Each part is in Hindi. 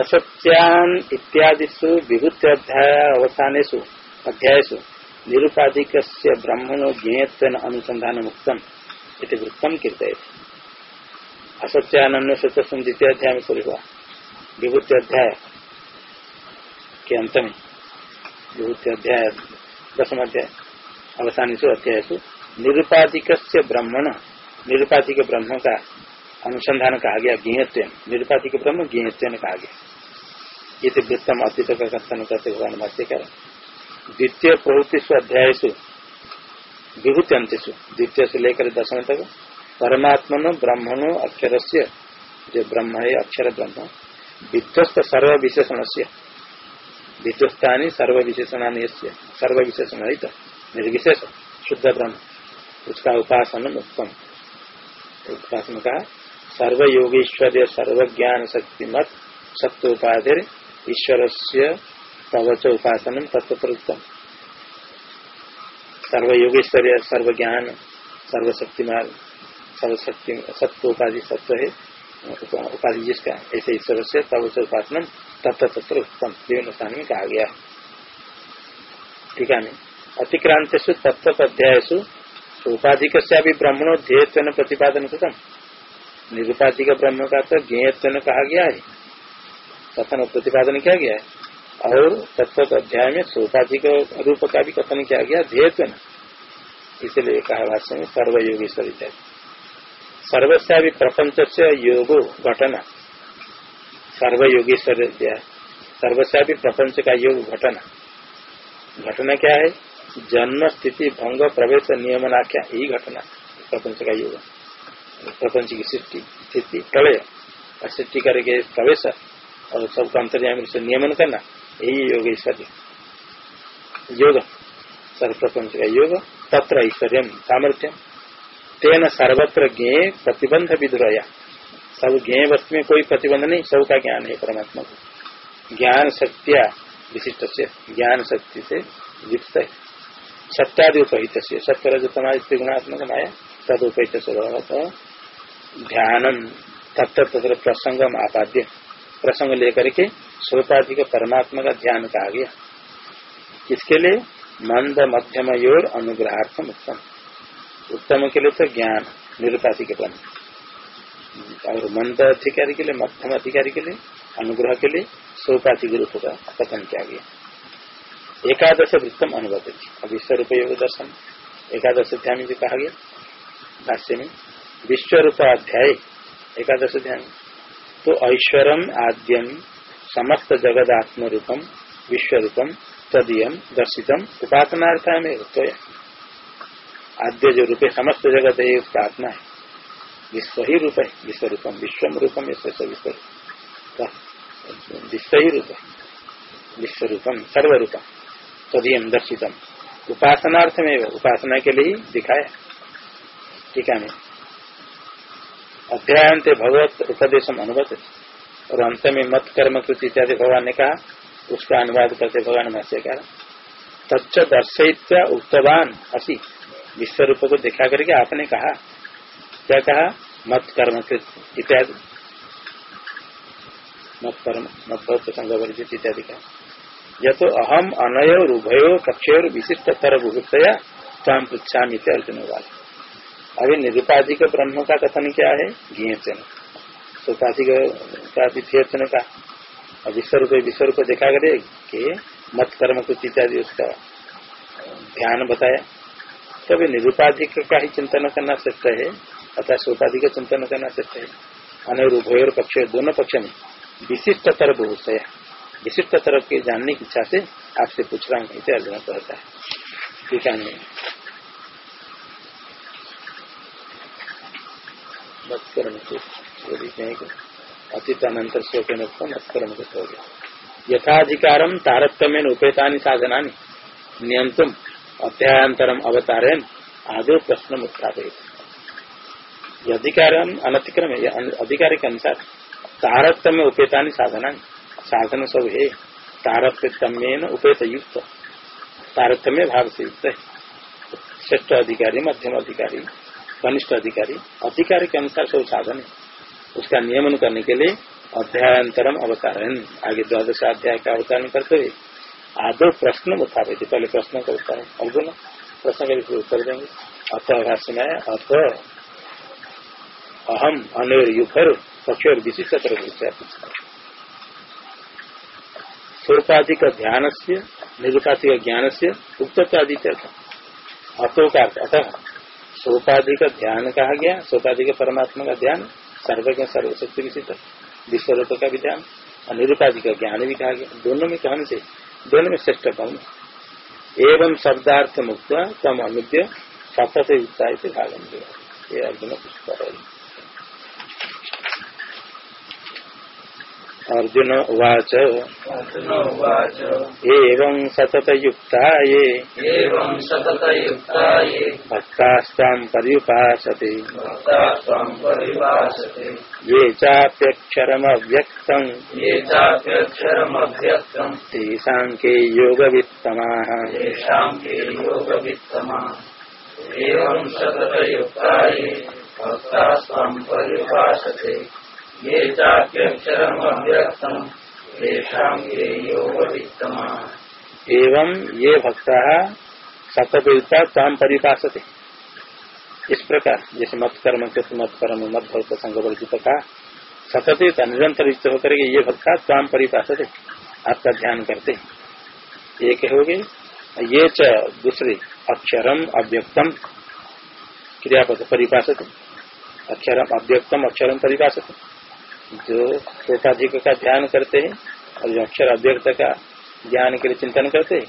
असत्यान इत्यादिषु विभूत्याध्याय अवसानेषु अध्यायसु निरुपाधिक ब्रह्मणो ज्ञेयत्व अनुसंधान मुक्तम इति वृत्तम कीर्तय असत्यान सत्य द्वितीय अध्याय में शुरू हुआ विभूति अध्याय के अंत में विभूति अध्याय। दसम अध्याय अवसानेशु अध्यायसु निरुपाधिक ब्रह्मण, निरुपाधिक ब्रह्म का अनुसंधान कहा गया ज्ञेयत्व निरुपाधिक ब्रह्म ज्ञेयत्व कहा गया ये वृत्तम अतीत का कथन करते भगवान भाष्यकार द्वितीय प्रवृत्तिशु अध्यायसु विभूति अंत्यु द्वितीय से लेकर दसवें तक परमात्मनो ब्रह्मणो अक्षर से जो ब्रह्म है, अक्षर ब्रह्म। विध्वस्त सर्व विशेषण से विध्वस्ता सर्व विशेषणानी सर्व विशेषण निर्विशेष, शुद्ध ब्रह्म। उसका उपासन उत्तम। उपासन का सर्व योगेश्वर्य सर्व ज्ञान शक्ति मत सत्य उपाधि ईश्वर से कवच उपासन तत्व उत्तम सर्व योगेश्वर्य सर्व ज्ञान सर्वशक्तिमान सर्वशक्ति सत्य उपाधि सत्य है उपाधि जिसका, ऐसे ईश्वर से कवच उपासन तत्व तत्व उत्तम विभिन्न स्थान में कहा गया ठीक है अतिक्रांत तत्व अध्यायसु उपाधिक से अभी ब्रह्मणो ध्येय प्रतिपादन कृतम। निरुपाधिक ब्रह्म का तो ज्ञेयत्व कहा गया है। कथन प्रतिपादन किया गया है। और तत्व अध्याय में सोपाधिक रूप का भी कथन किया गया ध्येयत्व इसलिए कहा भाष्य में सर्वयोगेश्वर इत्यादि सर्वस्या भी प्रपंच से योगो घटना। सर्वयोगी सर्वयोगेश्वर सर्वस्या भी प्रपंच का योग घटना। घटना क्या है? जन्म, स्थिति, भंग, प्रवेश नियमनाख्या यही घटना। प्रपंच का योग। प्रपंच की सृष्टि, स्थिति और सृष्टि करके प्रवेश। और सबका अंतर्याम से नियमन करना। यही योग ऐश्वर्य योग सर्वप्रपंच का योग, तत्र ऐश्वर्य सामर्थ्य। तेन सर्वत्र ज्ञ प्रतिबंध विदुरया। सब ज्ञ वस्तु में कोई प्रतिबंध नहीं सब का ज्ञान है परमात्मा को। ज्ञान शक्तिया विशिष्ट से, ज्ञान शक्ति से युक्त है। सत्यादि उपहित से सत्य जो समाज त्रिगुणात्मक माया तदुपहित से ध्यानम तत्व तथा प्रसंगम आपाद्य। प्रसंग लेकर के सोपाधिक परमात्मा का ध्यान कहा गया। किसके लिए मंद, मध्यम योर अनुग्रहार्थम उत्तम। उत्तम के लिए तो ज्ञान निरुपाधिक ब्रह्म और मंद अधिकारी के लिए, मध्यम अधिकारी के लिए, अनुग्रह के लिए सोपाधिक रूप का कथन किया गया। एकादश वृत्तम अनुभव अब विश्व रूप योग दर्शन, एकादश ध्यान जो कहा गया। भाष्य में विश्व रूप अध्याय, एकादश ध्यान। तो ऐश्वरम आद्यम समस्त जगद आत्म रूपम विश्व रूपम तदीय दर्शितम उपासनार्थ में तो आद्य जो रूप समस्त जगत है आत्मा है, विश्व ही रूप है विश्व रूपम विश्वम रूपम विश्व विश्व ही रूप है विश्व रूपम सर्वरूपम तदीय दर्शितम उपासनार्थ में उपासना के लिए दिखाया ठीक है अध्यायते भगवत उपदेश अनुभव और अंत में मत कर्म कृति इत्यादि भगवान ने कहा, उसका अनुवाद करते भगवान भाष्य कहा, तच्च दर्शित उक्तवान असी। विश्व रूप को देखा करके आपने कहा, क्या कहा? मत कर्म कृत इत्यादि। मत कर्म, मत भक्त संग इत्यादि कहा। यह तो अहम अनय उभयो पक्षर विशिष्ट तर भूतया ताम पृछा अर्जुन वाले अभी निरुपाधिक ब्रह्म का कथन क्या है? ज्ञेचन सोपाधिक का विधेयचन का। विश्व रूप रूप देखा करे कि मत कर्म कुछ इत्यादि उसका ध्यान बताया। तभी निरुपाधिक का ही चिंतन करना सकता है अर्थात सोपाधिक चिंतन करना सकता है। अनय पक्ष, दोनों पक्ष में विशिष्ट तर बहुत विशिष्ट तरफ़ के जानने की इच्छा से आपसे पूछ रहा हूँ इसे अर्जुन कहता है। ठीक है अतीतानंतर शोक मत्कर्म हो गया यथाधिकार तारतम्य उपेता साधना नियंत्रण अध्यायांतरम अवतारण आदो प्रश्न उत्थापित अधिकार अनतिक्रम अधिकारी के अनुसार तारतम्य उपेता साधना साधन सब है तारतम्य उपेत युक्त तारतम्य भाव से युक्त है। श्रेष्ठ अधिकारी, मध्यम अधिकारी। कनिष्ठ अधिकारी अधिकारी के अनुसार सब साधन है। उसका नियमन करने के लिए अध्यायंतरम अवतारण आगे द्वादश अध्याय का अवतारण करते हुए आदो प्रश्न थे। पहले प्रश्न का उत्तर अर्जुन प्रश्न का उत्तर देंगे। अथ भाष्य में अथ अहम अनिर पक्ष और विशिष्ट तरह स्वरूपाधिक ध्यान से निरूपाधिक ज्ञान से उक्तादित्य अतो का अतः स्वरूपाधिक ध्यान कहा गया स्वरूपाधिक परमात्मा का ध्यान, सर्वज्ञ, सर्वशक्ति विशिष्ट, विश्वरूप का भी ध्यान और का ज्ञान भी कहा गया। दोनों में कहने से? दोनों में श्रेष्ठ कौन एवं शब्दार्थ मुक्त, तम अनुद्य सतत उत्साहित भागम ये अर्जुन पुष्प अर्जुन उवाच। एवं सतत युक्ता ये भक्तास्तां पर्युपासते ये चाप्यक्षरमभ्यक्तम् तेषां के योगवित्तमाः। एवं सतत युक्ता ये भक्तास्त्वं परिभाषते ये एवं ये भक्ता सतत युक्ता ताम परिपासते इस प्रकार, जैसे मत कर्म कृत मत कर्म मत भक्त संग वर्जित का सतत निरंतर युक्त होकर ये भक्ता ताम परिपासते आपका ध्यान करते एक हो गए ये च दूसरे अक्षरम अव्यक्तम क्रियापद परिपासते अक्षरम अव्यक्तम अक्षरम परिपासते जो श्रोताधिक का ध्यान करते हैं, और जो अक्षर अव्यक्त का ज्ञान के लिए चिंतन करते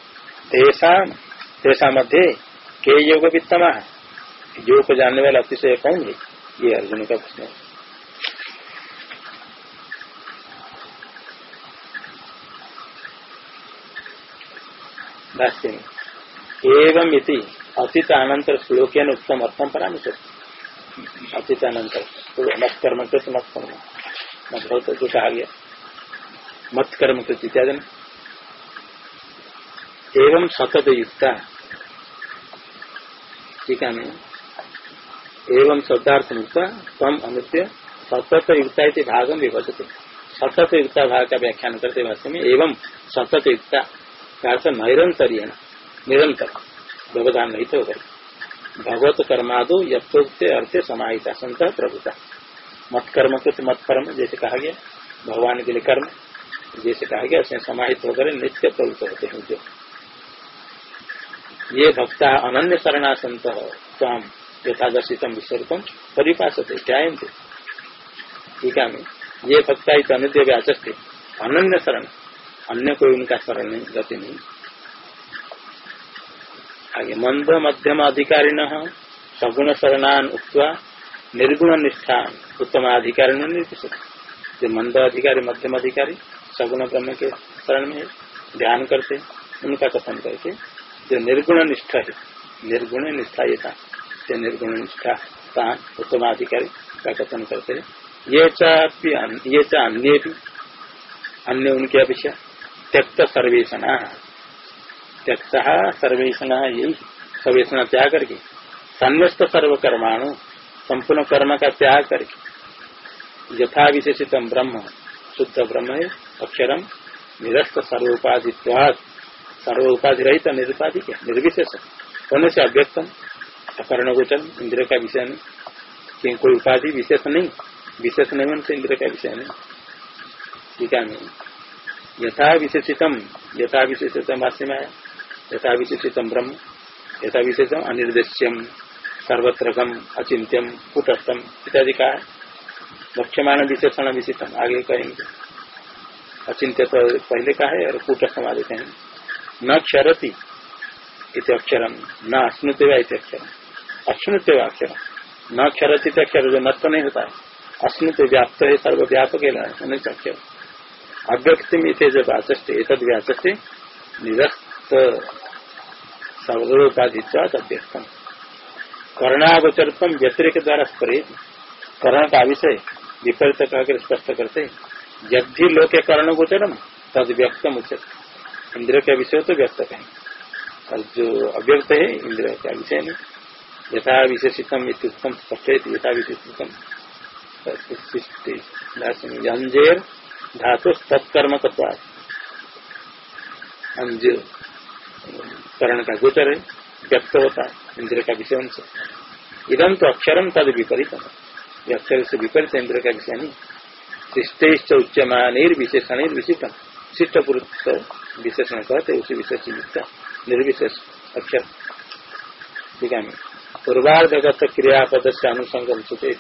तेषा तेषा मध्य के योग वित्तमा योग को जानने वाले अतिशय कौन है? ये अर्जुन का प्रश्न है। भाष्य एवं इति अतीत अनंतर श्लोक उत्तम अर्थम परामर्श अतीत अनंतर मत कर्म कृत मत कर्म मत बहुत जो कहा गया मत कर्म कृत इत्यादि एवं सतत युक्ता। ठीक है एवं शब्दार्थ मुक्त तम अनुत्य सतत युक्ता भागम विभजते। सतत युक्ता भाग का व्याख्यान करते भाष्य में एवं सतत युक्ता का निरंतर निरंतर, व्यवधान नहीं तो भगवत कर्मादो यथोक्त अर्थ समाहिता, संत प्रभुता। मत कर्म कुछ मत कर्म जैसे कहा गया, भगवान के लिए कर्म, जैसे कहा गया, उसमें समाहित होकर नित्य प्रवृत्त होते हैं जो। ये भक्ता अनन्य शरणा संत स्वाम यथादर्शितम, विस्वरूपम परिपाशते ध्यायते ठीक है ये भक्ता इत अनुद्य व्याचस्ते अनन्य शरण। अन्य कोई उनका शरण नहीं, गति नहीं। आगे, मंद मध्यम अधिकारी न सगुण शरणान उक्वा निर्गुण निष्ठान उत्तम अधिकारी निर्दिष्ट जो मंद अधिकारी मध्यम अधिकारी सगुण ब्रह्म के शरण में ध्यान करते उनका कथन करके जो निर्गुण निष्ठा है निर्गुण निष्ठा ये था निर्गुण निष्ठा उत्तम अधिकारी का कथन करते ये चापी ये चा अन्य भी, अन्य उनके अपेक्षा त्यक्त सर्वेषणा त्यक्त सर्वेषणा यही, सर्वेषणा त्याग करके संन्यास्त सर्वकर्माणु संपूर्ण कर्म का त्याग करके। यथा विशेषित ब्रह्म, शुद्ध ब्रह्म है अक्षरम निरस्त सर्वोपाधित्वाद सर्व उपाधि रहित निरुपाधि क्या? निर्विशेष। होने से अव्यक्तम? अकर्ण गोचर इंद्र का विषय नहीं। कोई उपाधि विशेष नहीं। विशेष नहीं होने से इंद्र का विषय नहीं। ठीक है यथा विशेषितम यथा विशेषितम भाष्य में आया। यथा विशेषितम ब्रह्म यथा विशेषम अनिर्देश्यम। सर्वत्रगम अचिंत्यम कुटस्थम इत्यादि का लक्ष्यमान विशेषण विशिष्टम आगे कहेंगे अचिंत्य तो पहले का है और कूटस्थम आगे कहेंगे न क्षरती इत अक्षरम, न अश्नुते वा अक्षरम। अश्नुते वा अक्षर न क्षरती अक्षर जो नष्ट नहीं होता है। अश्नुते व्याप्त है, सर्वव्यापक है अक्षर अव्यक्ति में थे जब आचस्ते एक व्याचस्ते निरस्त सर्वोपाधित्वाद अव्यक्तम कर्णागोचरत्म व्यतिरिक द्वारा स्परित कर्ण का विषय विपरीत कहकर स्पष्ट करते जब भी लोग के कर्ण गोचरम तद व्यक्तम उचित इंद्र का विषय तो व्यक्त कहें और जो अव्यक्त है, इंद्र का विषय नहीं। यथा विशेषितम उत्तम स्पष्ट यथा विशेषितम अंजेर धातु तत्कर्म तत्व करण का गोचर है। व्यक्त होता है इंद्र का विषय उनसे इदम तो अक्षरम तद विपरीत अक्षर से विपरीत इंद्र का विषय नहीं शिष्ट उच्चमान विशेषण विशिष्टम शिष्ट पुरुष विशेषण कहते उसी विशेष निर्विशेष अक्षर। ठीक है पूर्वार्धगत क्रियापद से अनुसंगम सुचे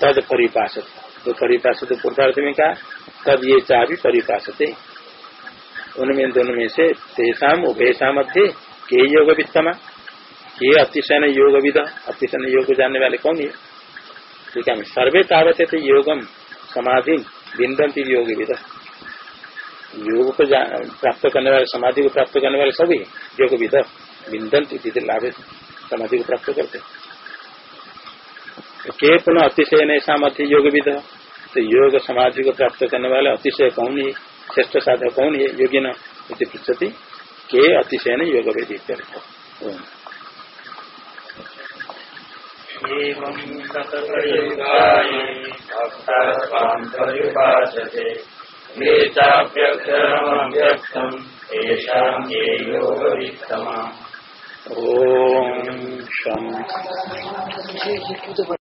तद परिपाशत तो परिपाशत पूर्वार्थ में कहा तब ये चाह भी परिपाशते उनमें दोनों में से तेषाम उभयसा मध्य के योग वित्तमा? के अतिशयन योग विद? अतिशयन योग जानने वाले कौन है ठीक है सर्वे तावत थे योगम समाधि बिंदंती योग विद। योग को प्राप्त करने वाले, समाधि को प्राप्त करने वाले सभी योग विद बिंदंती लाभ समाधि को प्राप्त करते के पुनः अतिशय ऐसा मध्य योग विद? तो योग समाधि को प्राप्त करने वाले अतिशय कौन है श्रेष्ठ साधक कौन है योगी न पृछति के अतिशय योग विधि एवं सततयुगाय भक्तास्वान्तर्युपासते। ये चाप्यक्षरमव्यक्तम् तेषाम् ये योगवित्तमा। ॐ शम्